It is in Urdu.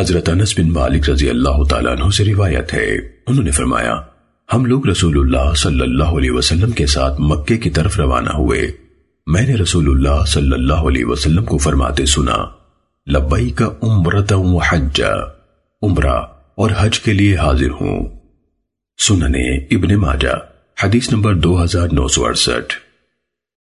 حضرت انس بن مالک رضی اللہ تعالیٰ عنہ سے روایت ہے۔ انہوں نے فرمایا، ہم لوگ رسول اللہ صلی اللہ علیہ وسلم کے ساتھ مکے کی طرف روانہ ہوئے۔ میں نے رسول اللہ صلی اللہ علیہ وسلم کو فرماتے سنا لبئی کا عمرت حج، عمرہ اور حج کے لیے حاضر ہوں۔ سننے ابن ماجہ، حدیث نمبر دو ہزار نو سو اڑسٹھ۔